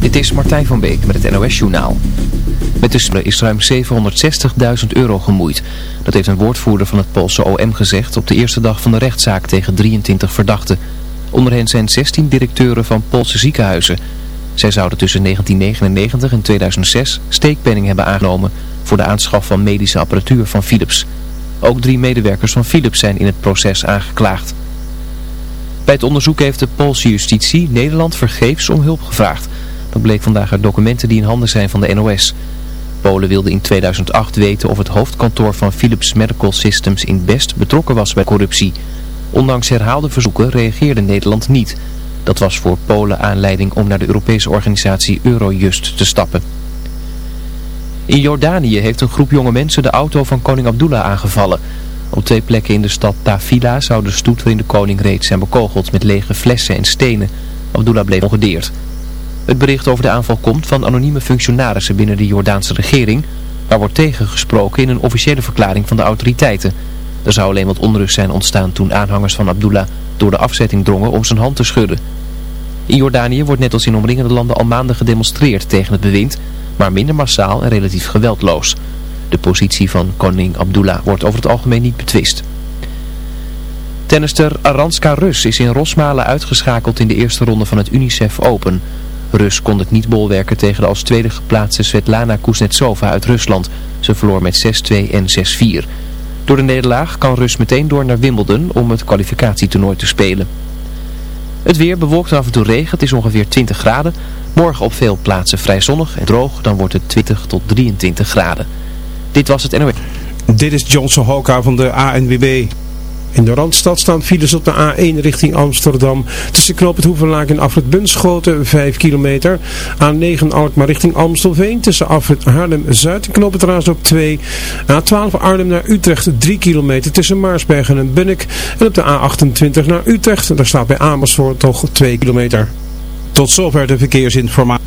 Dit is Martijn van Beek met het NOS-journaal. Met de is ruim 760.000 euro gemoeid. Dat heeft een woordvoerder van het Poolse OM gezegd op de eerste dag van de rechtszaak tegen 23 verdachten. Onder hen zijn 16 directeuren van Poolse ziekenhuizen. Zij zouden tussen 1999 en 2006 steekpenning hebben aangenomen voor de aanschaf van medische apparatuur van Philips. Ook drie medewerkers van Philips zijn in het proces aangeklaagd. Bij het onderzoek heeft de Poolse justitie Nederland vergeefs om hulp gevraagd. Dat bleek vandaag uit documenten die in handen zijn van de NOS. Polen wilde in 2008 weten of het hoofdkantoor van Philips Medical Systems in Best betrokken was bij corruptie. Ondanks herhaalde verzoeken reageerde Nederland niet. Dat was voor Polen aanleiding om naar de Europese organisatie Eurojust te stappen. In Jordanië heeft een groep jonge mensen de auto van koning Abdullah aangevallen. Op twee plekken in de stad Tafila zou de stoet waarin de koning reed zijn bekogeld met lege flessen en stenen. Abdullah bleef ongedeerd. Het bericht over de aanval komt van anonieme functionarissen binnen de Jordaanse regering, waar wordt tegengesproken in een officiële verklaring van de autoriteiten. Er zou alleen wat onrust zijn ontstaan toen aanhangers van Abdullah door de afzetting drongen om zijn hand te schudden. In Jordanië wordt net als in omringende landen al maanden gedemonstreerd tegen het bewind, maar minder massaal en relatief geweldloos. De positie van koning Abdullah wordt over het algemeen niet betwist. Tennister Aranska Rus is in Rosmalen uitgeschakeld in de eerste ronde van het UNICEF Open. Rus kon het niet bolwerken tegen de als tweede geplaatste Svetlana Kuznetsova uit Rusland. Ze verloor met 6-2 en 6-4. Door de nederlaag kan Rus meteen door naar Wimbledon om het kwalificatietoernooi te spelen. Het weer bewolkt af en toe regen, het is ongeveer 20 graden. Morgen op veel plaatsen vrij zonnig en droog, dan wordt het 20 tot 23 graden. Dit was het NOS. Dit is Johnson Hoka van de ANWB. In de Randstad staan files op de A1 richting Amsterdam. Tussen knoop het Hoevenlaak en Afrit Bunschoten 5 kilometer. A9 Alkmaar richting Amstelveen. Tussen Afrit Haarlem-Zuid en knoop het op 2. A12 Arnhem naar Utrecht 3 kilometer tussen Maarsbergen en Bunnik. En op de A28 naar Utrecht. Daar staat bij Amersfoort toch 2 kilometer. Tot zover de verkeersinformatie.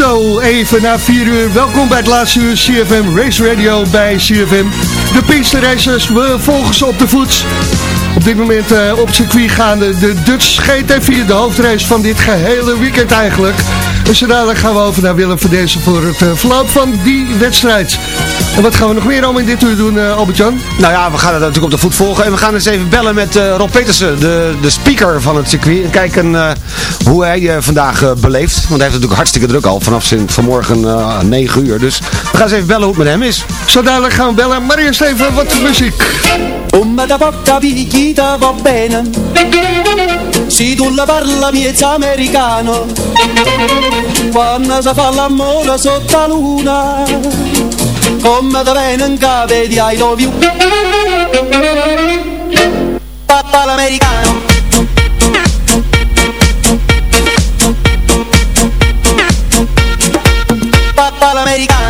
Zo, even na 4 uur. Welkom bij het laatste uur CFM Race Radio bij CFM. De Pinkster Racers, we volgen ze op de voet. Op dit moment uh, op circuit gaande de Dutch GT4, de hoofdrace van dit gehele weekend eigenlijk. Dus dadelijk gaan we over naar Willem van Dezen voor het uh, verloop van die wedstrijd. En wat gaan we nog meer allemaal in dit uur doen, uh, Albert-Jan? Nou ja, we gaan het natuurlijk op de voet volgen. En we gaan eens even bellen met uh, Rob Petersen, de, de speaker van het circuit. En kijken uh, hoe hij vandaag beleeft. Want hij heeft natuurlijk hartstikke druk al vanaf sinds vanmorgen 9 uur. Dus we gaan eens even bellen hoe het met hem is. Zo dadelijk gaan we bellen. Maar eerst even wat muziek. Come da porta picchita va bene Si tu la parla miezza americano. Quando si fa l'amore sotto la luna Come da bene in capo di I love you. Papà l'americano. Papà l'americano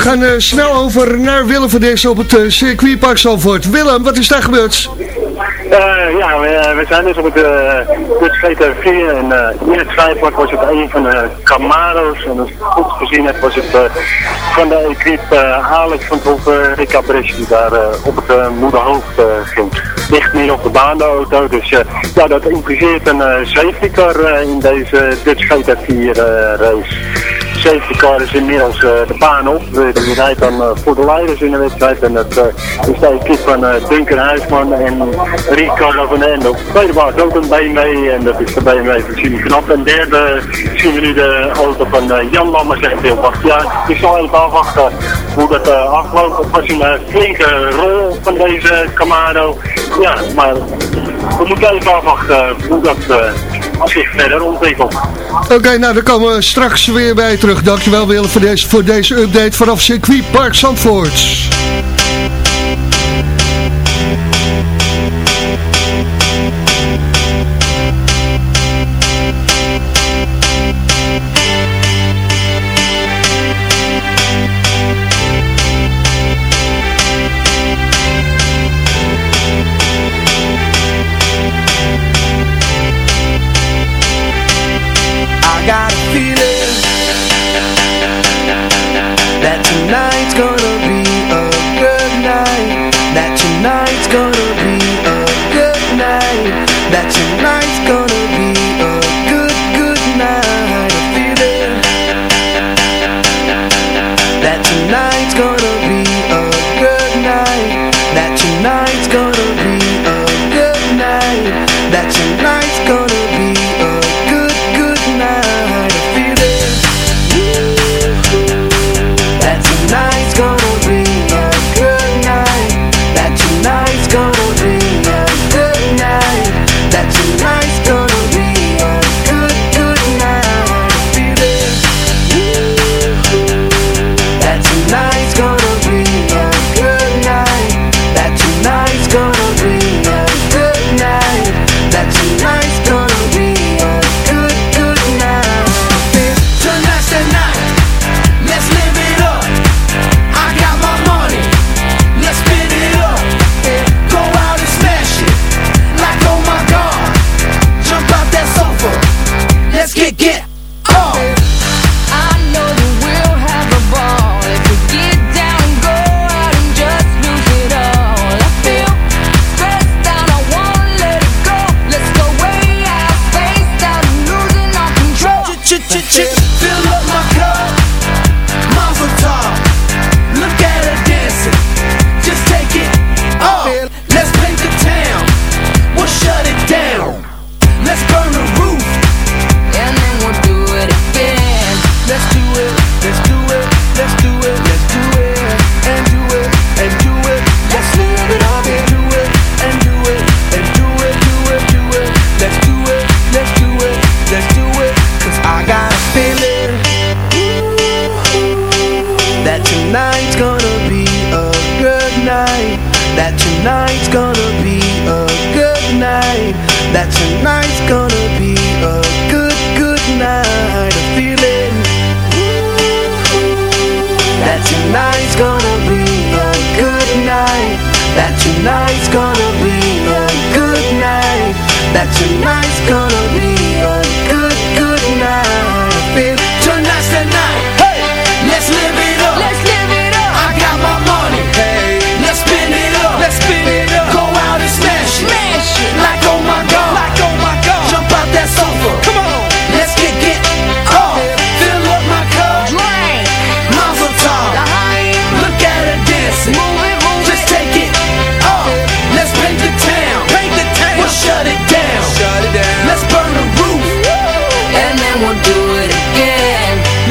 gaan uh, snel over naar Willem van Dessen op het uh, circuitpark Zalvoort. Willem, wat is daar gebeurd? Uh, ja, we, zijn dus op het Dutch GT4 en in het schrijfpark was het een van de Camaro's. En als ik goed gezien heb was het van de equipe Alex van Hoffen, Rick Bresci die daar op het moederhoofd ging. Ligt meer op de baan de auto, dus ja, dat impliceert een safety car in deze Dutch GT4 race safety car is inmiddels uh, de baan op. Die rijdt dan uh, voor de leiders in de wedstrijd. En dat is de equipe van Duncan Huisman en Ricardo van den. Op de tweede baan ook een BMW en dat is de BMW van Jimmy Knap. En derde zien we nu de auto van Jan Lammers en heel wacht. Ja, ik zal even afwachten hoe dat afloopt. Het was een flinke rol van deze Camaro. Ja, maar we moeten even afwachten hoe dat zich verder ontwikkelt. Oké, nou dan komen we straks weer bij terug. Dankjewel Willem voor deze, voor deze update vanaf circuit Park Zandvoort. that you might go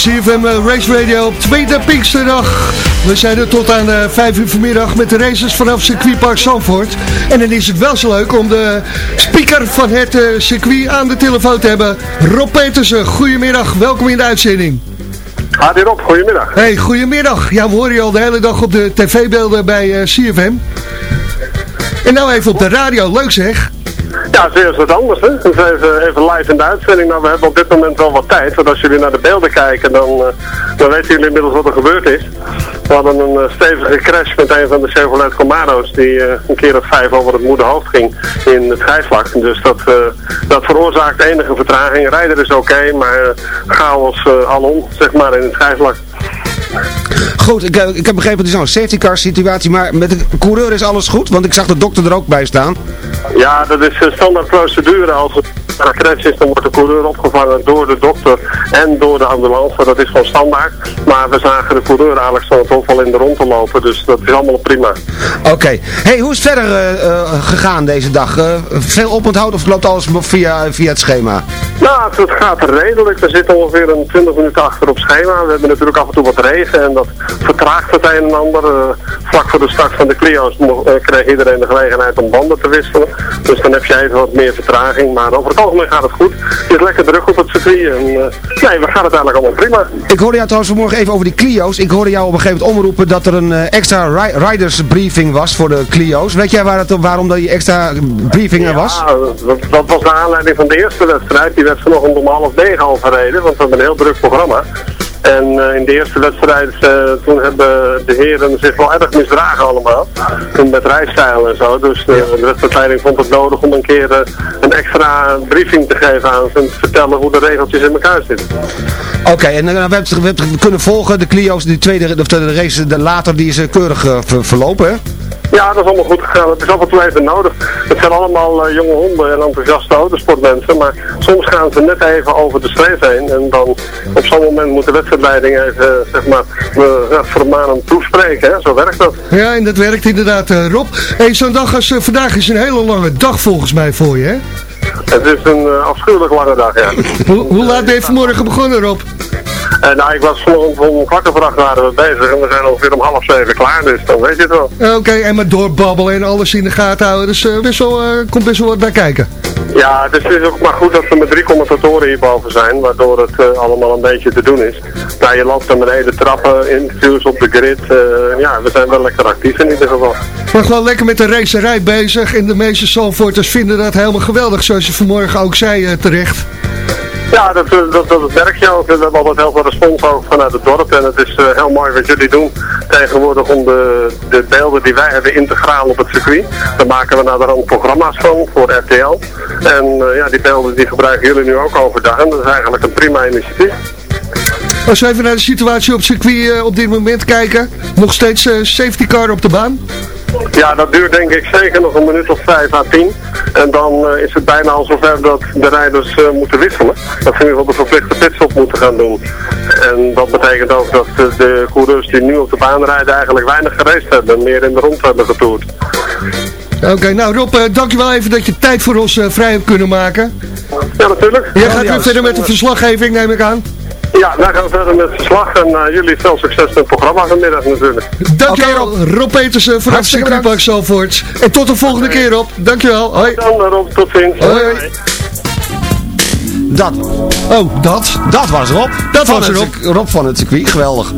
CFM Race Radio op tweede Pinksterdag. We zijn er tot aan uh, 5 uur vanmiddag met de races vanaf circuitpark Zandvoort. En dan is het wel zo leuk om de speaker van het uh, circuit aan de telefoon te hebben. Rob Petersen, goedemiddag, welkom in de uitzending. Hadi Rob, goedemiddag. Hey, goedemiddag. Ja, we horen je al de hele dag op de tv-beelden bij CFM. En nou even op de radio, leuk zeg. Ja, het is wat anders, hè. Dus even, even live in de uitzending. Nou, we hebben op dit moment wel wat tijd. Want als jullie naar de beelden kijken, dan, uh, dan weten jullie inmiddels wat er gebeurd is. We hadden een uh, stevige crash met een van de Chevrolet Camaro's die uh, een keer of vijf over het moederhoofd ging in het schijfvlak. Dus dat, dat veroorzaakt enige vertraging. Rijder is oké, maar chaos alom, zeg maar, in het schijfvlak. Goed, ik, ik heb begrepen, het is nou een safety car situatie, maar met de coureur is alles goed? Want ik zag de dokter er ook bij staan. Ja, dat is een standaard procedure. Als het een crash is, dan wordt de coureur opgevangen door de dokter en door de ambulance. Dat is gewoon standaard. Maar we zagen de coureur eigenlijk zo toch wel in de rond te lopen, dus dat is allemaal prima. Oké. Hey, hoe is het verder uh, uh, gegaan deze dag? Uh, veel oponthoud of loopt alles via, via het schema? Nou, het, het gaat redelijk. We zitten ongeveer een 20 minuten achter op schema. We hebben natuurlijk af en toe wat regen en dat vertraagt het een en ander. vlak voor de start van de Clio's kreeg iedereen de gelegenheid om banden te wisselen. Dus dan heb je even wat meer vertraging. Maar over het algemeen gaat het goed. Het is lekker druk op het circuit. En, uh, nee, we gaan het eigenlijk allemaal prima. Ik hoorde jou trouwens vanmorgen even over die Clio's. Ik hoorde jou op een gegeven moment omroepen dat er een uh, extra ri riders briefing was voor de Clio's. Weet jij waar het, waarom dat die extra briefing er was? Ja, dat, dat was de aanleiding van de eerste wedstrijd. Die werd vanochtend om half negen al verreden. Want we hebben een heel druk programma. En uh, in de eerste wedstrijd, uh, toen hebben de heren zich wel erg misdragen allemaal. Toen met rijstijl en zo. Dus de, de wedstrijdleiding vond het nodig om een keer een extra briefing te geven aan ze. En te vertellen hoe de regeltjes in elkaar zitten. Oké, en we hebben, we kunnen volgen, de Clio's, die tweede, of de race de later, die is keurig ver, verlopen hè? Ja, dat is allemaal goed gegaan. Het is af en toe even nodig. Het zijn allemaal uh, jonge honden en enthousiaste autosportmensen. Maar soms gaan ze net even over de streep heen. En dan op zo'n moment moet de wedstrijdleiding even, zeg maar, uh, vermanend toespreken. Hè? Zo werkt dat. Ja, en dat werkt inderdaad, uh, Rob. Hey, zo'n dag als vandaag is een hele lange dag volgens mij voor je, hè? Het is een afschuwelijk lange dag, ja. hoe, hoe laat ben je vanmorgen begonnen, Rob? Uh, nou, ik was om, om kwart over acht waren we bezig en we zijn ongeveer om half zeven klaar, dus dan weet je het wel. Oké, okay, en met doorbabbelen en alles in de gaten houden, dus uh, best wel, uh, komt best wel wat bij kijken. Ja, dus het is ook maar goed dat we met drie commentatoren hierboven zijn, waardoor het allemaal een beetje te doen is. Nou, je loopt naar beneden trappen, interviews op de grid, ja, we zijn wel lekker actief in ieder geval. Maar gewoon lekker met de racerij bezig en de meeste Zalvoorters vinden dat helemaal geweldig, zoals je vanmorgen ook zei terecht. Ja, dat, dat, dat merk je ook. We hebben altijd heel veel respons ook vanuit het dorp. En het is uh, heel mooi wat jullie doen tegenwoordig om de, de beelden die wij hebben integraal op het circuit. Daar maken we naderhand programma's van voor RTL. En uh, ja, die beelden die gebruiken jullie nu ook overdag. En dat is eigenlijk een prima initiatief. Als we even naar de situatie op het circuit op dit moment kijken. Nog steeds safety car op de baan? Ja, dat duurt denk ik zeker nog een minuut of 5 à 10. En dan uh, is het bijna al zover dat de rijders uh, moeten wisselen. Dat ze in ieder geval de verplichte pitstop moeten gaan doen. En dat betekent ook dat de, de coureurs die nu op de baan rijden eigenlijk weinig gereisd hebben. Meer in de rond hebben getoerd. Oké, okay, nou Rob, uh, dankjewel even dat je tijd voor ons vrij hebt kunnen maken. Ja, natuurlijk. Jij gaat weer verder met de verslaggeving, neem ik aan. Ja, wij gaan verder met verslag en uh, jullie veel succes met het programma vanmiddag natuurlijk. Dankjewel okay, Rob. Rob Petersen vanaf Circuitpark Zalvoort. En tot de volgende okay. keer Rob. Dankjewel. Hoi. Dan Rob, tot ziens. Hoi. Hoi. Dat. Oh, dat. Dat was Rob. Dat was Rob. Rob van het circuit. Geweldig.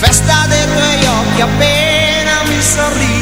festa de tuoi occhi appena mi sorridi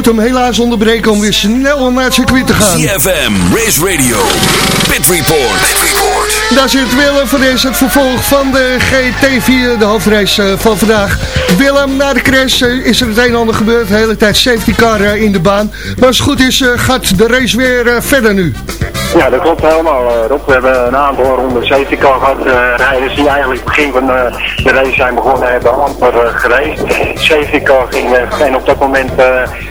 moeten hem helaas onderbreken om weer snel naar het circuit te gaan. CFM, Race Radio, Pit Report. Pit Report. Daar zit Willem voor deze het vervolg van de GT4, de hoofdrace eh, van vandaag. Willem, na de crash eh, is er het een en ander gebeurd. De hele tijd safety car eh, in de baan. Maar als het goed is, gaat de race weer verder nu. Ja, dat klopt helemaal, Rob. We hebben een aantal ronden safety car gehad. Uh, rijders die eigenlijk begin van uh, de race zijn begonnen hebben amper uh, gereisd. Safety car ging en op dat moment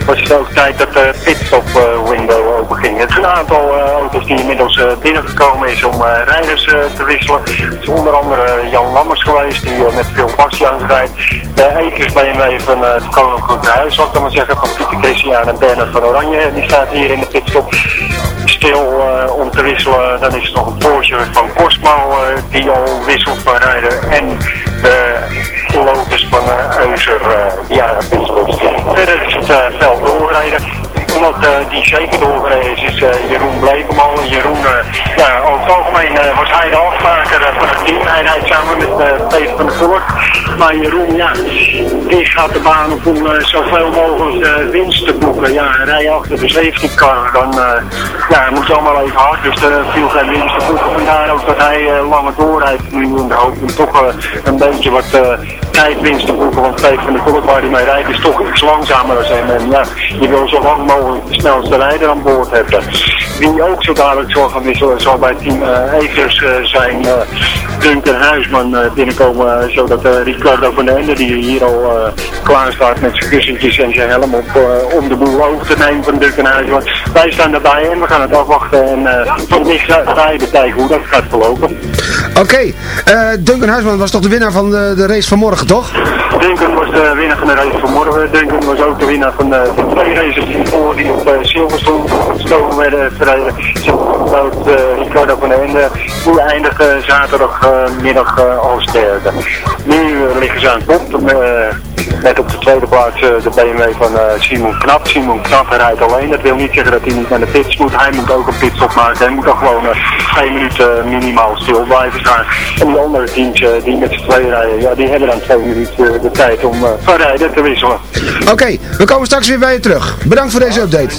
was ook tijd dat de pitstop window open ging. Het is een aantal auto's die inmiddels binnengekomen is om rijders te wisselen. Het is onder andere Jan Lammers geweest die met veel Bastiaans rijdt. Ekers BMW van het Koninklijk Huis, zal ik dan maar zeggen, van Pieter Christian en Bernard van Oranje. Die staat hier in de pitstop stil om te wisselen. Dan is er nog een Porsche van Cosmo die al wisselt van rijden. En de uh, Euser, uh, ja, Verder is het veld doorrijden iemand uh, die zeker doorgereden is, uh, Jeroen Blekeman. Jeroen, uh, ja, over het algemeen was hij de afmaker van het team. Hij rijdt samen met Peter van der Voort. Maar Jeroen, ja, die gaat de baan op om zoveel mogelijk winst te boeken. Ja, rij achter de safety car, dan ja, moet je allemaal even hard. Dus er viel geen winst te boeken. Vandaar ook dat hij langer doorrijdt nu in de hoop om toch een beetje wat tijdwinst te boeken. Want Peter van der Voort waar hij mee rijdt is toch iets langzamer dan hem. En ja, je wil zo lang mogelijk de snelste rijder aan boord hebben. Wie ook zo dadelijk zal gaan zal bij team uh, Evers uh, zijn uh, Duncan Huisman binnenkomen. zodat Ricardo van der Ende die hier al klaar staat met zijn kussentjes en zijn helm op om de boel over te nemen van Duncan Huisman. Wij staan erbij en we gaan het afwachten en van dichtbij bekijken hoe dat gaat verlopen. Oké, okay. Duncan Huisman was toch de winnaar van de, de race van morgen, toch? Duncan was de winnaar van de race van morgen. Duncan was ook de winnaar van, de, van twee races voor die op uh, Silverstone gestoken werden verreden. Zout uh, Ricardo van der Ende. Die eindigen zaterdagmiddag als derde. Nu liggen ze aan het. Net op de tweede plaats de BMW van Simon Knap. Simon Knap rijdt alleen. Dat wil niet zeggen dat hij niet naar de pits moet. Hij moet ook een pitstop maken. Hij moet dan gewoon twee minuten minimaal stil blijven staan. En die andere teams die met z'n tweeën rijden, ja, die hebben dan twee minuten de tijd om van rijden te wisselen. Oké, okay, we komen straks weer bij je terug. Bedankt voor deze update.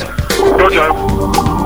Tot zo.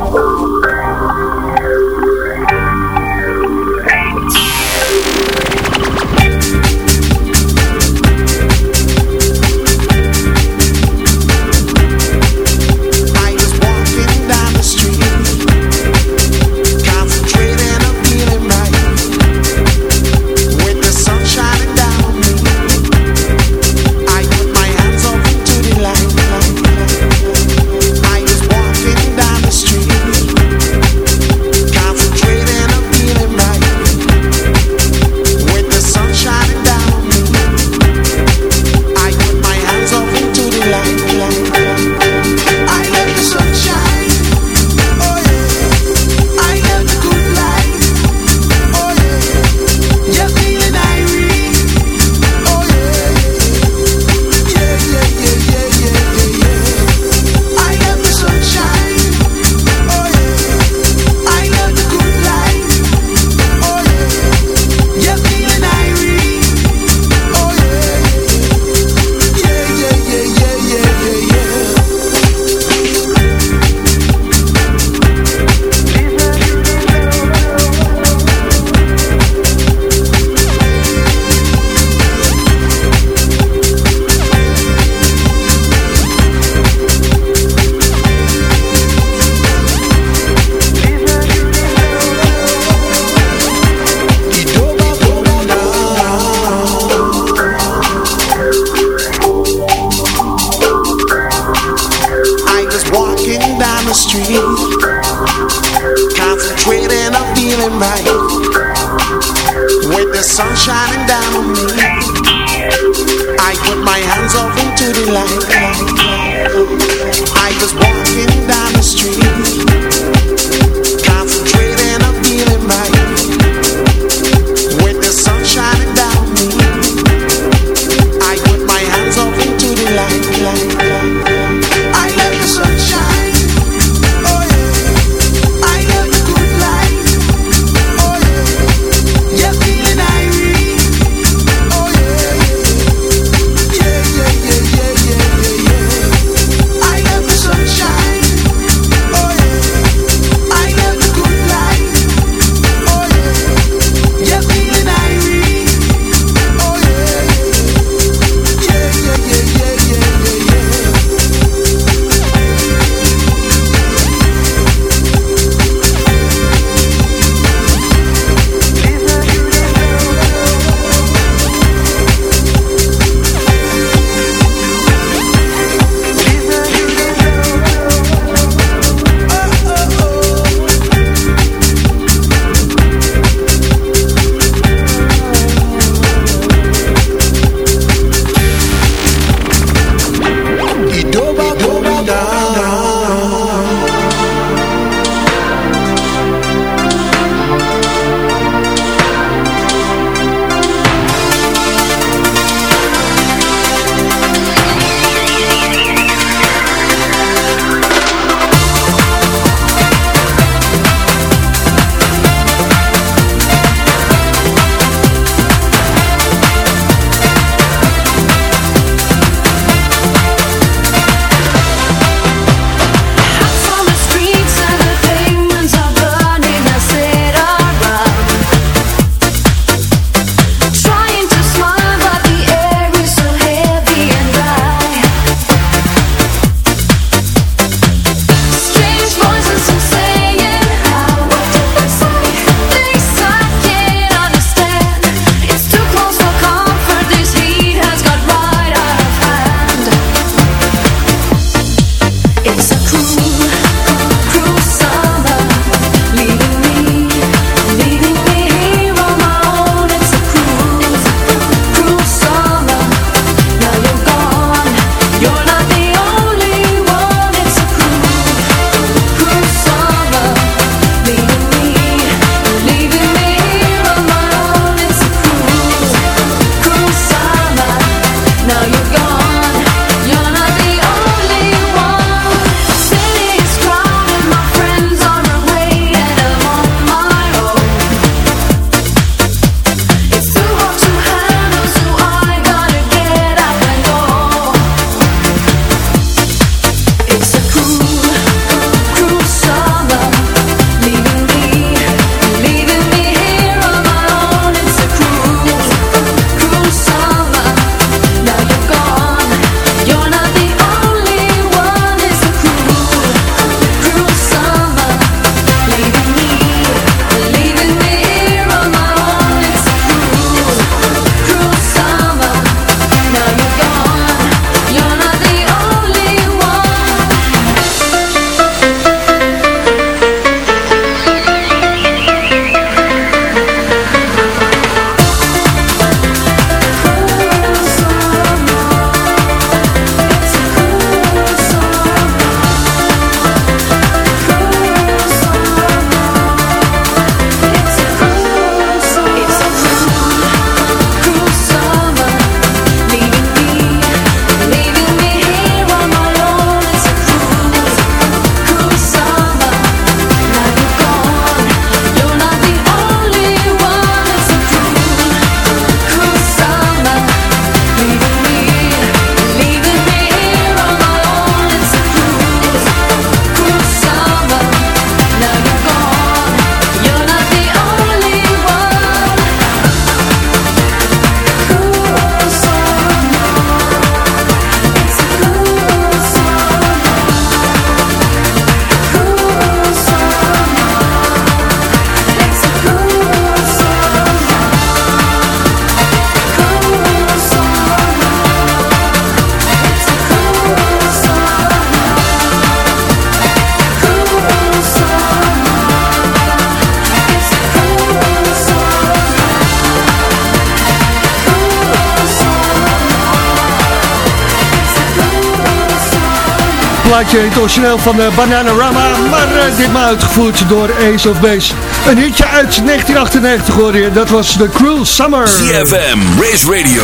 Plaatje het origineel van uh, Bananarama, maar uh, ditmaal uitgevoerd door Ace of Base. Een hitje uit 1998 hoor je, dat was The Cruel Summer. CFM, Race Radio,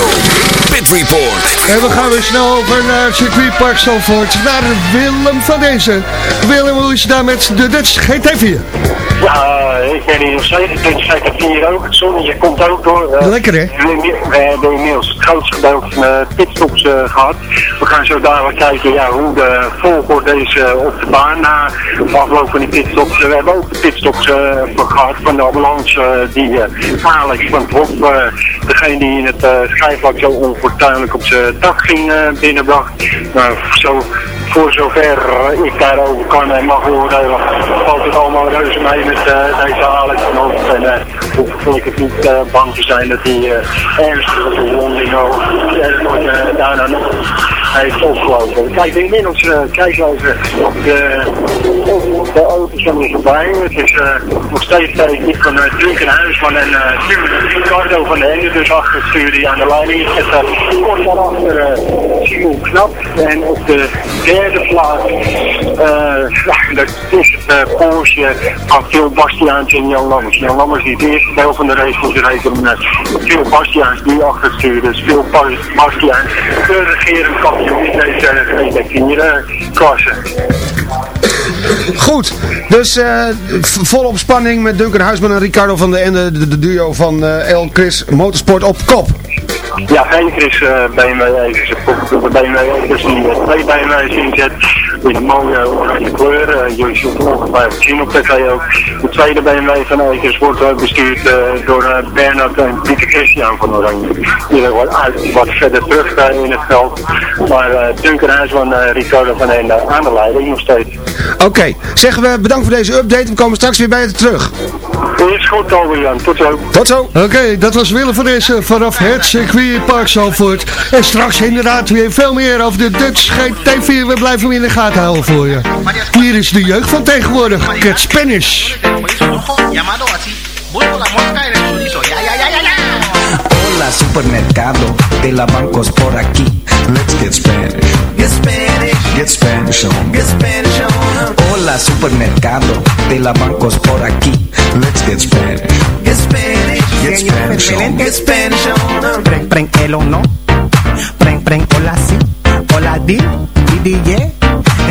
Pit Report. En we gaan weer snel over naar Circuit Park Zandvoort, naar Willem van deze. Willem, hoe is het daar met de Dutch GT4? Ja, ik ben hier nog steeds. Ik zeker hier ook. Het zonnetje komt ook door. Uh, Lekker hè? We hebben inmiddels het grootste gedeelte van de pitstops uh, gehad. We gaan zo dadelijk kijken ja, hoe de volgorde is op de baan na afloop van die pitstops. we hebben ook de pitstops gehad van de ambulance die Alex van het Hof, degene die in het schijfvlak zo onfortuinlijk op zijn dak ging binnenbracht. Nou, zo voor zover ik daarover kan en mag oordelen, valt het allemaal reuze mee met uh, deze Alex van. En uh, hoef ik het niet uh, bang te zijn dat hij ernstige verwonding uh, daarna nog heeft opgelopen. Kijk, inmiddels uh, kijken over de, de auto's zijn voorbij. Het is nog steeds niet van uh, Duncan Huisman en uh, Ricardo van de Ende, dus achter die aan de lijn is. Het kort daarachter Simon Knap en op de derde plaats, dat is het Porsche van Phil Bastiaans en Jan Lammers. Jan Lammers die het eerste deel van de race moet rijden. Uh, Phil Bastiaans die achter het. Dus Phil Bastiaans, de regerend kampioen GT4-klasse. Goed, dus uh, volop spanning met Duncan Huisman en Ricardo van de Ende, de, duo van uh, El Chris Motorsport op kop. Ja, geen Chris uh, BMW evens. De BMW evens die twee BMW's inzet. In een mooie oranje kleur. Uh, jullie zullen het ongetwijfeld zien op tv ook. De tweede BMW van Ekers wordt uh, bestuurd uh, door uh, Bernard en Pieter Christian van Oranje. Die er wat, uit, wat verder terug uh, in het veld. Maar uh, Duncan Huisman en uh, Ricardo van Ende aan de leiding nog steeds. Oké, okay. zeggen we bedankt voor deze update. We komen straks weer bij je terug. Is goed, Albert-Jan. Tot zo. Tot zo. Oké, okay, dat was Willem van deze vanaf het circuit Park Zalvoort. En straks inderdaad weer veel meer over de Dutch GT4. We blijven hem in de gaten houden voor je. Hier is de jeugd van tegenwoordig. Cat Spanish. Hola supermercado de la bancos por aquí. Let's get Spanish. Get Spanish. Get Spanish on. Get Spanish on. Hola supermercado de la bancos por aquí. Let's get Spanish. Get Spanish. Get Spanish on. Get Spanish on. Preng, preng, el o no. Preng, preng, hola si. Hola di, di, di, yeah.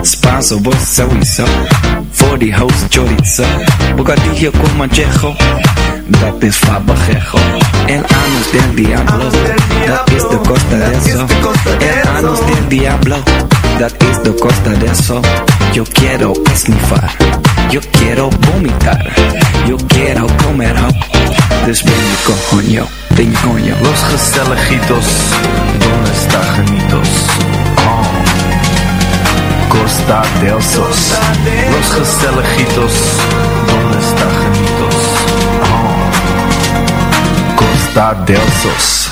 Spanso, vos. Voor die host chorizo. Bocadillo con manchejo. Dat is fabajejo. El anus del diablo. Dat is de costa de eso. El anus del diablo. Dat is de costa de eso. Yo quiero esnifar. Yo quiero vomitar. Yo quiero comer ho. Dus ben je coño. Ben coño. Los gezelligitos. Donde está genitos? Oh. Costa del Sos. Los gezelligitos. Donde está? Oh. Costa del Sos.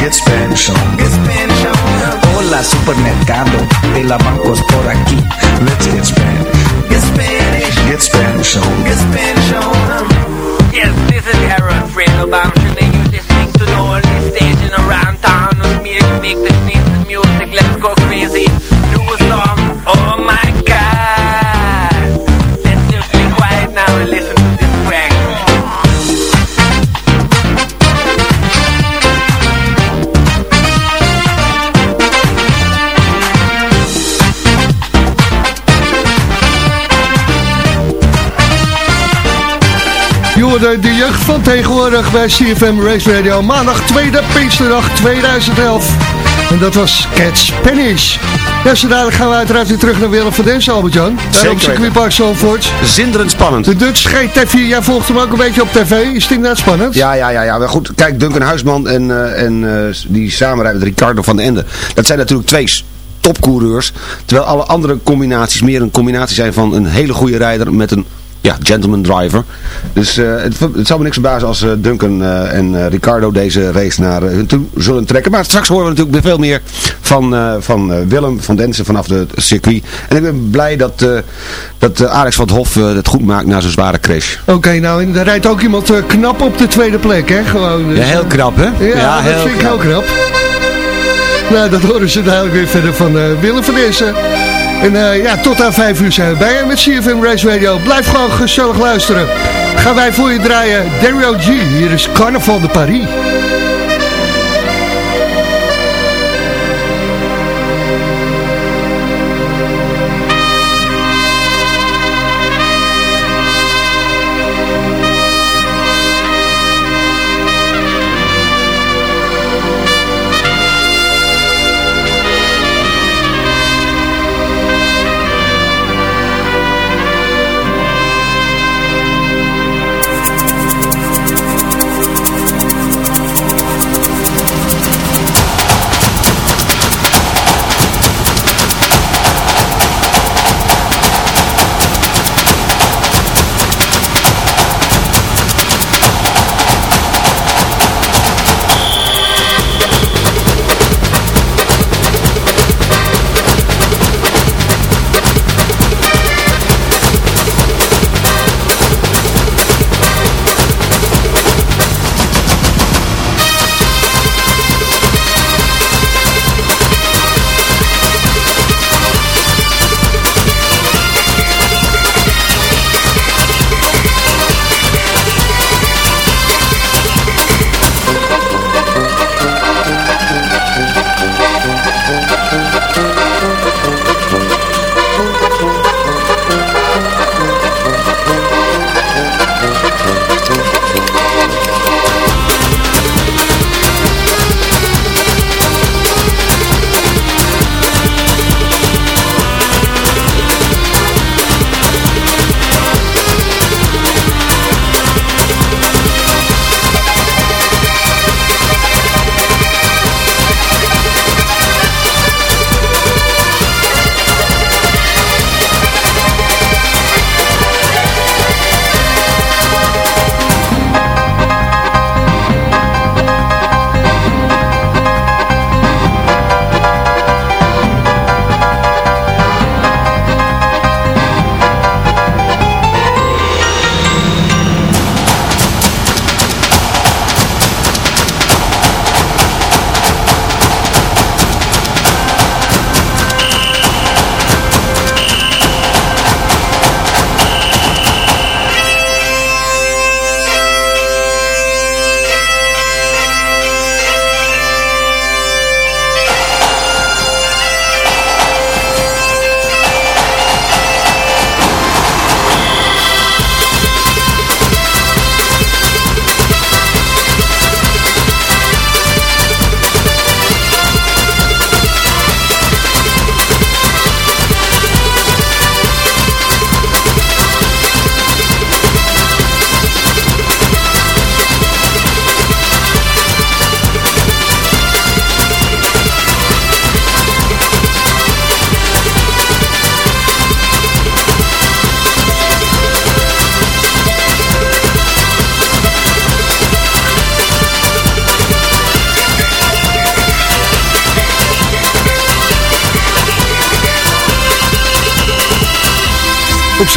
Get Spanish on. Get Spanish on. Hola supermercado de la bancos por aquí. Let's get Spanish. Get Spanish. Get Spanish on. Get Spanish on. Yes, this is Harold Fredo Bamshin and you're listening to the only station around town with me to make the sneeze hoorde de jeugd van tegenwoordig bij CFM Race Radio. Maandag 2e Pinksterdag 2011. En dat was Cat Spanish. Ja, zo dadelijk gaan we uiteraard weer terug naar Willem van Densen, Albert-Jan. Daar op circuitpark Zandvoort. Zinderend spannend. De Dutch GT4, jij volgt hem ook een beetje op tv. Is het inderdaad spannend? Ja, ja, ja, ja. Maar goed, kijk, Duncan Huisman en, uh, en uh, die samenrijden met Ricardo van den Ende. Dat zijn natuurlijk twee topcoureurs. Terwijl alle andere combinaties meer een combinatie zijn van een hele goede rijder met een ja, gentleman driver. Dus uh, het, het zal me niks verbazen als uh, Duncan uh, en Ricardo deze race naar hun toe zullen trekken. Maar straks horen we natuurlijk veel meer van, van Willem van Densen vanaf het circuit. En ik ben blij dat, dat Alex van het Hof het goed maakt na zo'n zware crash. Oké, okay, nou daar rijdt ook iemand knap op de tweede plek, hè? Gewoon, dus, ja, heel knap, hè? Ja, ja dat vind ik heel knap. Nou, dat horen ze dadelijk weer verder van Willem van Densen. En uh, ja, tot aan 5 uur zijn we bij en met CFM Race Radio. Blijf gewoon gezellig luisteren. Gaan wij voor je draaien Dario G. Hier is Carnaval de Paris.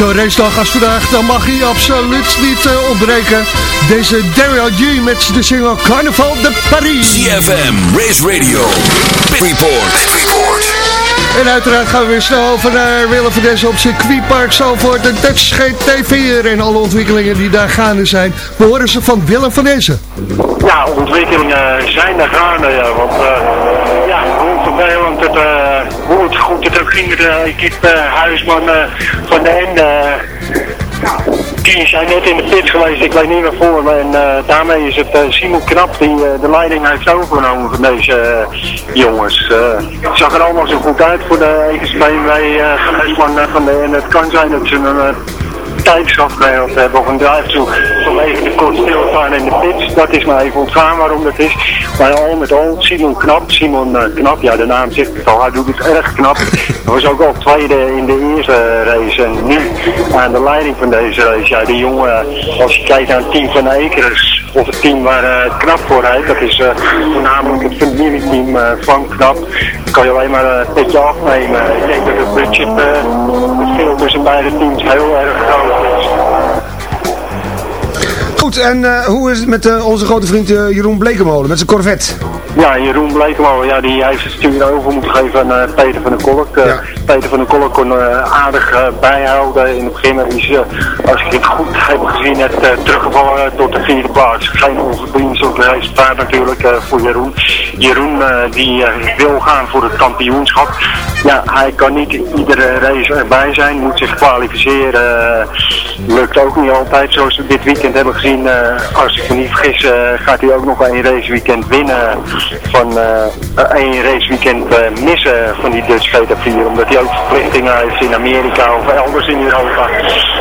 Zo'n racedag als vandaag, dan mag hij absoluut niet uh, ontbreken. Deze Daryl G met de single Carnaval de Paris. CFM, Race Radio. Report. En uiteraard gaan we weer snel over naar Willem van Dessen op circuitpark Zalvoort. De Dutch GT4 en alle ontwikkelingen die daar gaande zijn. We horen ze van Willem van Dessen. Ja, ontwikkelingen zijn er gaande, ja. Want uh, ja, hoe vervelend het, uh, het goed het ook ging de equipe uh, Huisman van de Ende. Die zijn net in de pits geweest, ik weet niet meer voor. En eh, daarmee is het eh, Simon Knap die eh, de leiding heeft overgenomen van deze jongens. Het zag er allemaal zo goed uit voor de Egens BMW uh, van, van de, en het kan zijn dat ze een uh, tijdsafbeeld hebben of een drive-thru vanwege de kort stilstaan in de pits. Dat is me even ontgaan waarom dat is. Maar al met al, Simon Knap, Simon eh, Knap, ja de naam zegt het al, hij doet het erg knap. Hij was ook al tweede in de eerste race en nu aan de leiding van deze race. Ja, die jongen, als je kijkt naar het team van Ekers, of het team waar eh, Knap voor rijdt, dat is eh, voornamelijk het familieteam eh, van Knap. Dan kan je alleen maar een petje afnemen. Ik denk dat het budget, uh, het verschil tussen beide teams heel erg groot. Goed, en eh, hoe is het met eh, onze grote vriend eh, Jeroen Blekemolen, met zijn Corvette? Ja, Jeroen Blekemolen, ja, die heeft het stuur over moeten geven aan eh, Peter van der Kolk. Eh, Peter van der Kolk kon eh, aardig bijhouden in het begin. is, als ik het goed heb gezien, net eh, teruggevallen tot de vierde plaats. Geen onverdienstelijke resultaat natuurlijk voor Jeroen. Jeroen die wil gaan voor het kampioenschap. Ja, hij kan niet iedere race erbij zijn, moet zich kwalificeren. lukt ook niet altijd, zoals we dit weekend hebben gezien. als ik me niet vergis, gaat hij ook nog een raceweekend winnen van eh één raceweekend eh, missen van die Dutch GT4. Omdat hij ook verplichtingen heeft in Amerika of elders in Europa.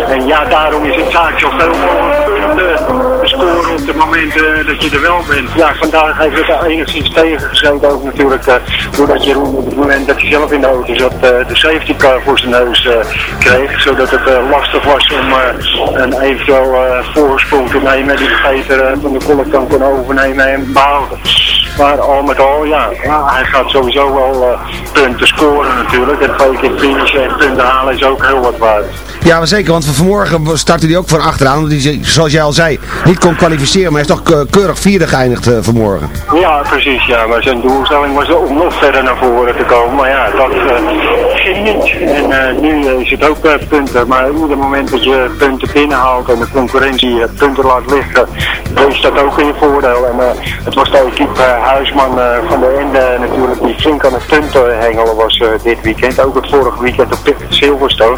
En ja, daarom is het zaak zo veel mogelijk te scoren op het moment eh, dat je er wel bent. Ja, vandaag heeft het enigszins tegengezeten ook natuurlijk. doordat Jeroen op het moment dat hij zelf in de auto zat de safety car voor zijn neus kreeg. Zodat het lastig was om een eventueel voorsprong te nemen die Peter van de kolk kan kon overnemen en behouden. Maar al met al, ja, hij gaat sowieso wel eh, punten scoren natuurlijk. En twee keer finishen en punten halen is ook heel wat waard. Ja, maar zeker, want van vanmorgen startte hij ook van achteraan, omdat hij, zoals jij al zei, niet kon kwalificeren, maar hij is toch ke- keurig vierde geëindigd eh, vanmorgen. Ja, precies, ja. Maar zijn doelstelling was om nog verder naar voren te komen. Maar ja, dat eh, ging niet. En eh, nu is het ook punten. Maar ieder moment dat je punten binnenhaalt en de concurrentie punten laat liggen, wees dat ook in je voordeel. En het was de equipe Huisman van de Ende natuurlijk die flink aan het punten hengelen was eh, dit weekend. Ook het vorige weekend op Silverstone.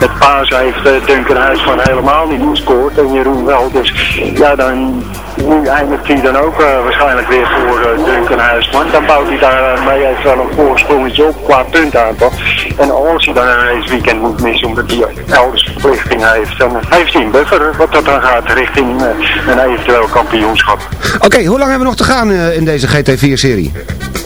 Met Paas heeft uh, Duncan Huisman helemaal niet gescoord en Jeroen wel. Dus ja, dan nu eindigt hij dan ook eh, waarschijnlijk weer voor uh, Duncan Huisman. Dan bouwt hij daarmee even wel een voorsprongetje op qua puntaantal. En als hij dan een raceweekend moet missen omdat hij elders verplichting heeft, dan heeft hij een buffer wat dat dan gaat richting uh, een eventueel kampioenschap. Oké, hoe lang hebben we nog te gaan uh, in deze GT4-serie?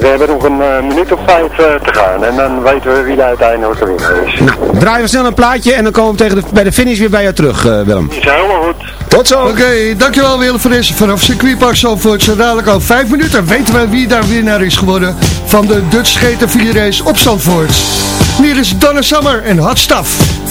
We hebben nog een uh, minuut of vijf uh, te gaan en dan weten we wie de uiteindelijke winnaar is. Nou, draaien we snel een plaatje en dan komen we tegen de, bij de finish weer bij jou terug, uh, Willem. Is helemaal goed. Tot zo. Oké, okay, dankjewel Willem van Essen vanaf circuitpark Zalvoort. Zo dadelijk al vijf minuten weten we wie daar winnaar is geworden van de Dutch GT4 race op Zandvoort. Hier is Donna Summer en Hot Stuff.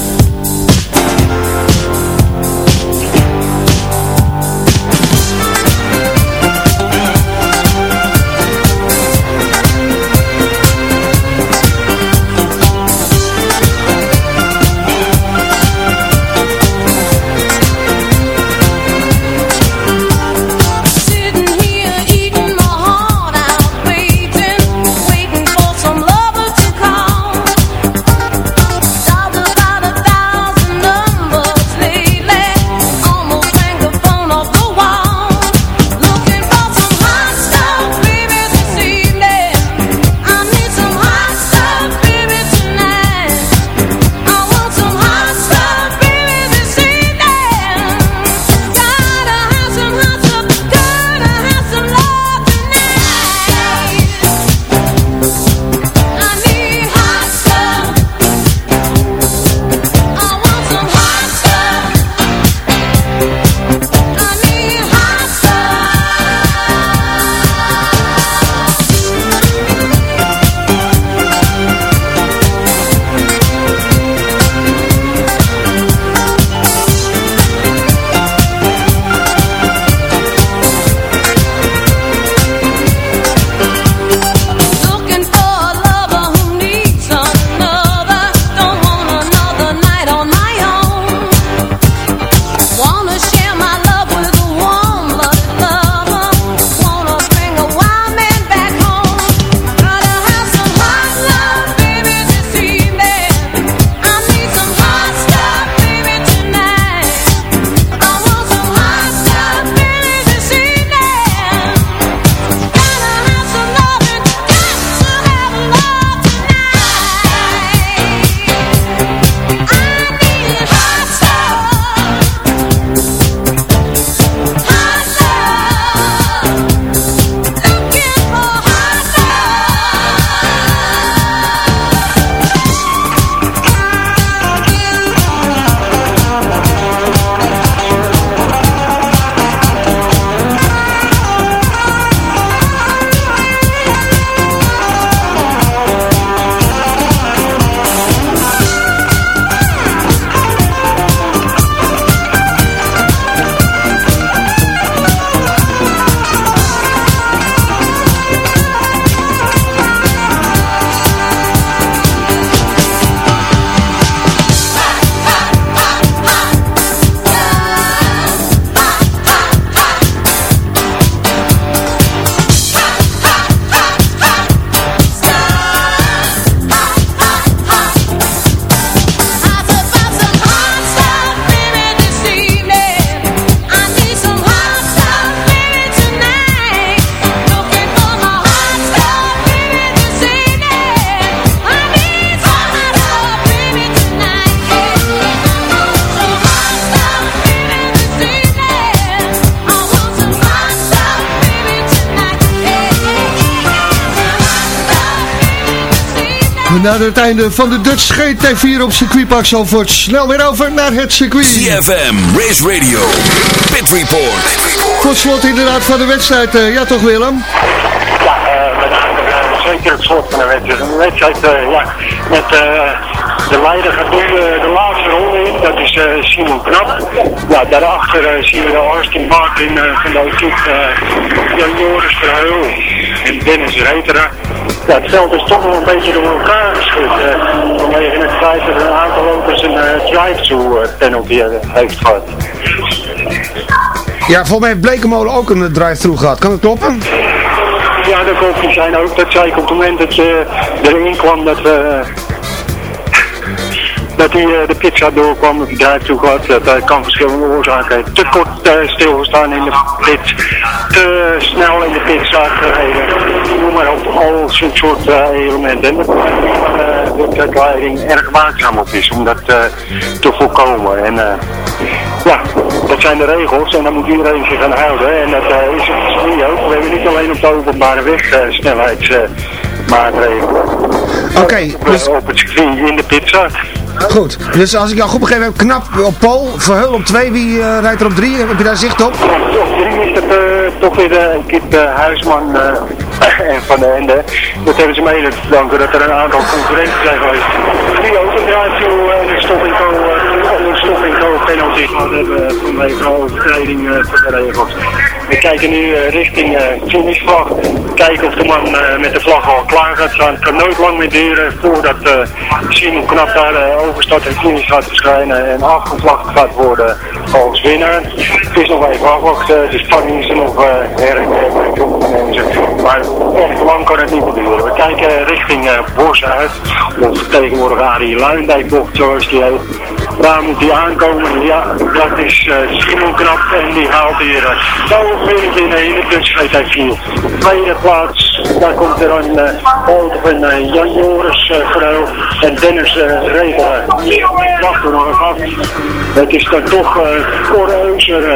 Na het einde van de Dutch GT4 op circuitpark Zalvoort. Snel weer over naar het circuit. CFM, Race Radio, Pit Report. Tot slot inderdaad van de wedstrijd. eh, ja toch Willem? Ja, eh, met name, eh, zeker het slot van de wedstrijd. Een wedstrijd eh, ja, met eh, de leider gaat nu de laatste ronde in. Dat is eh, Simon Knap. Ja, daarachter zien we de Austin Martin eh, van de eh, Jan Joris Verheul en Dennis Reitera. Ja, het veld is toch nog een beetje door elkaar geschud. eh, vanwege het feit dat een aantal lopers een eh, drive-through eh, penalty eh, heeft gehad. Ja, volgens mij heeft Blekemolen ook een drive-thru gehad. Kan dat kloppen? Ja, dat klopt. Die zijn ook. Dat zei ik op het moment dat je erin kwam dat we dat hij eh, de pizza doorkwam, dat hij daar toe gehad. Dat eh, kan verschillende oorzaken hebben. Te kort eh, stilgestaan in de pit, te snel in de pit zaten gereden. Noem maar op, al zo'n soort eh, elementen. En dat de verklaring erg waakzaam op is om dat eh, te voorkomen. En eh, ja, dat zijn de regels en daar moet iedereen zich aan houden. En dat eh, is het circuit ook. We hebben niet alleen op de openbare weg eh, snelheidsmaatregelen. Oké, dus... op het circuit in de pit zat. Goed, dus als ik jou goed begrepen heb, knap op Pol, Verheul op 2, wie eh, rijdt er op 3? Heb je daar zicht op? Op drie is het eh, toch weer de kip uh, Huisman eh, en Van de Ende. Dat hebben ze mede te danken dat er een aantal concurrenten zijn geweest. Die ook een drive-thru en een stop-and-go uh, een stop-and-go penalty gehad hebben vanwege overtreding uh, van de regels. We kijken nu uh, richting finishvlag. Kijken of de man met de vlag al klaar gaat staan. Het kan nooit lang meer duren voordat Simon Knap daar overstart en finish gaat verschijnen en afgevlagd gaat worden als winnaar. Het is nog even afwachten. De spanning is er nog erg Maar erg lang kan het niet duren. We kijken richting uh, Bos uit. Of tegenwoordig Arie Luindijk bocht zoals die heet. Daar moet hij aankomen. Ja, dat is uh, Simon Knap en die haalt hier uh, zo binnen in de Dutch GT4. Tweede plaats, daar komt er een uh, van Jan Joris uh, en Dennis uh, Regen. Wacht er nog af. Het is dan toch uh,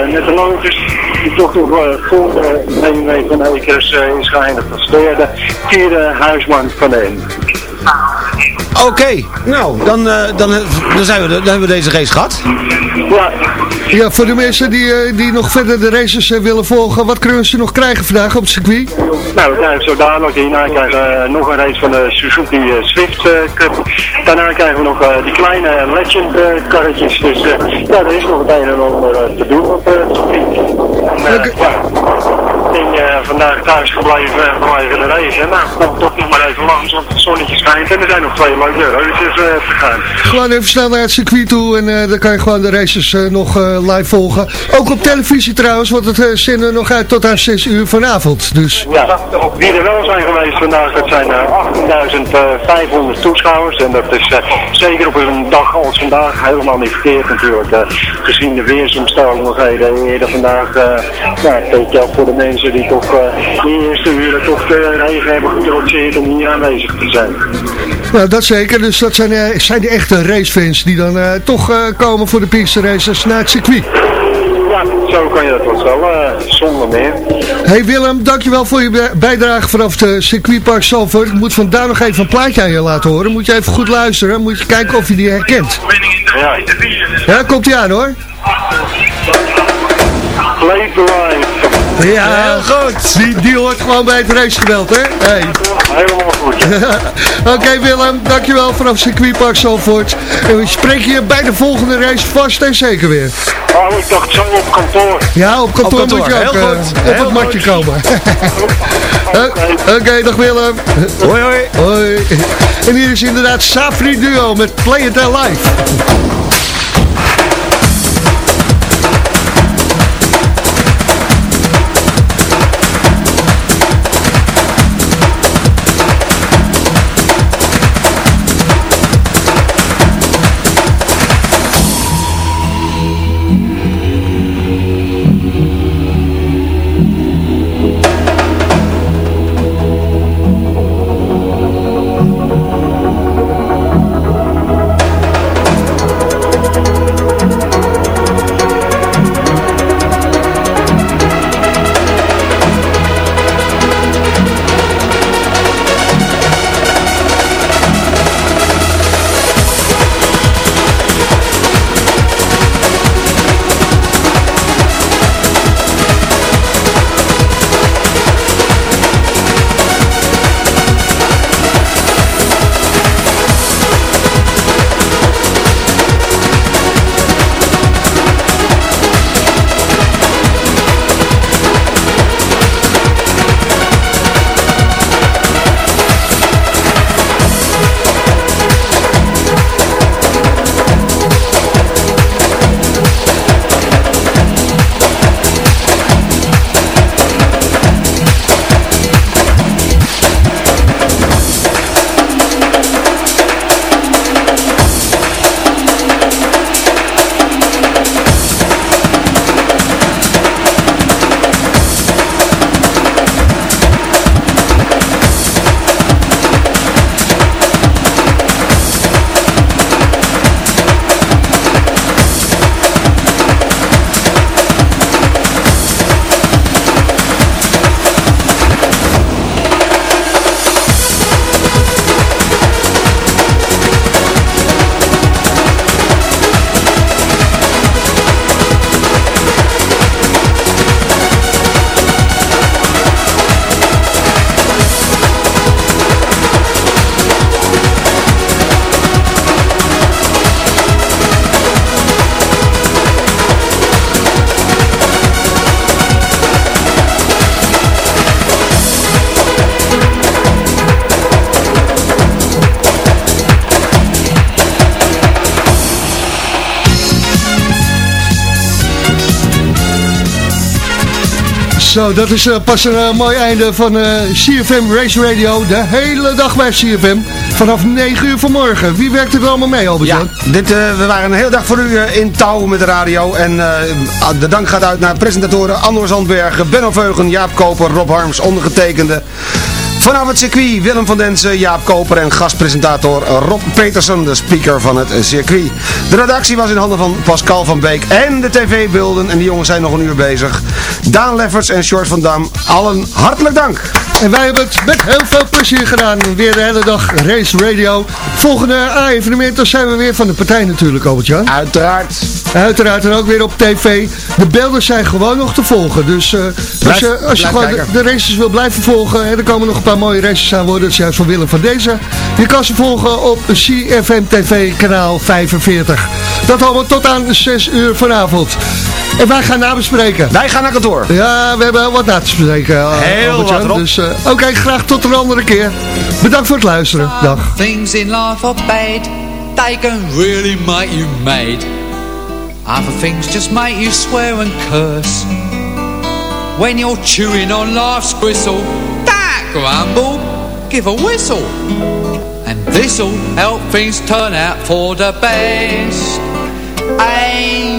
net de Lotus, die toch nog uh, voor de BMW van Ekers uh, is geëindigd als derde. Vierde huisman van de N. Oké, okay, nou, dan, uh, dan, dan, zijn we dan hebben we deze race gehad. Ja, ja voor de mensen die, uh, die nog verder de races uh, willen volgen, wat kunnen ze nog krijgen vandaag op het circuit? Nou, we krijgen zo dadelijk, hierna krijgen we nog een race van de Suzuki Swift Cup. Daarna krijgen we nog die kleine Legend karretjes. Dus ja, er is nog het een en ander te doen op het circuit. En, je vandaag thuis gebleven vanwege de race. Nou, dan toch nog maar even langs, want het zonnetje schijnt en er zijn nog twee leuke races uh, gegaan. Gewoon even snel naar het circuit toe en uh, dan kan je gewoon de races nog live volgen. Ook op televisie trouwens, want het zenden nog uit tot aan 6 uur vanavond. Dus. Ja, die er wel zijn geweest vandaag, dat zijn 18.500 toeschouwers. En dat is zeker op een dag als vandaag helemaal niet verkeerd natuurlijk. gezien de weersomstandigheden eerder vandaag, ja, weet je voor de mensen die toch de eerste uren toch de regen hebben getrotseerd om hier aanwezig te zijn. Nou, dat zeker. Dus dat zijn, uh, zijn de echte racefans die dan toch komen voor de Pinkster Races naar het circuit. Ja, zo kan je dat wel stellen, zonder meer. Hey Willem, dankjewel voor je bijdrage vanaf het circuitpark Zalvoort. Ik moet vandaar nog even een plaatje aan je laten horen. Moet je even goed luisteren, moet je kijken of je die herkent. Ja, ja komt ie aan hoor. Play the line. Ja, heel goed. Die, die hoort gewoon bij het racegeweld, hè? Hey. Helemaal goed. Oké okay, Willem, dankjewel vanaf circuitpark Zalvoort. En we spreken je bij de volgende race vast en zeker weer. Oh, ik dacht zo op kantoor. Ja, op kantoor, op kantoor. moet je ook uh, op het matje komen. Oké, okay, dag Willem. Hoi, hoi. Hoi. En hier is inderdaad Safri Duo met Play It Live. Zo, dat is uh, pas een uh, mooi einde van uh, CFM Race Radio. De hele dag bij CFM. Vanaf 9 uur vanmorgen. Wie werkt er allemaal mee, Albert? Ja, dit, we waren een hele dag voor u in touw met de radio. En de dank gaat uit naar presentatoren Andor Zandbergen, Benno Veugen, Jaap Koper, Rob Harms, ondergetekende. Vanaf het circuit Willem van Densen, Jaap Koper en gastpresentator Rob Petersen, de speaker van het circuit. De redactie was in handen van Pascal van Beek en de tv-beelden en die jongens zijn nog een uur bezig. Daan Lefferts en Short van Dam, allen hartelijk dank. En wij hebben het met heel veel plezier gedaan. Weer de hele dag Race Radio. Volgende A-evenement, dan zijn we weer van de partij natuurlijk, Albert-Jan. Uiteraard. Uiteraard en ook weer op tv. De beelden zijn gewoon nog te volgen. Dus uh, als je, als je gewoon de, de, races wil blijven volgen, hè, er komen nog een paar mooie races aan worden. Dat is juist van Willem van deze. Je kan ze volgen op CFM TV kanaal 45. Dat allemaal tot aan 6 uur vanavond. En wij gaan nabespreken. Wij gaan naar kantoor. Ja, we hebben wat na te spreken. Heel wat, Dus uh, oké, okay, graag tot een andere keer. Bedankt voor het luisteren. Dag. Things in life are bad. They can really make you mad. Other things just make you swear and curse. When you're chewing on life's gristle, that grumble, give a whistle. And this'll help things turn out for the best. And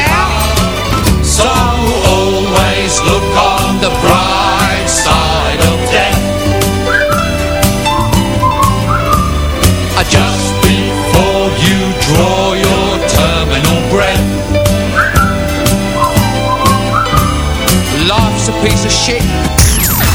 So always look on the bright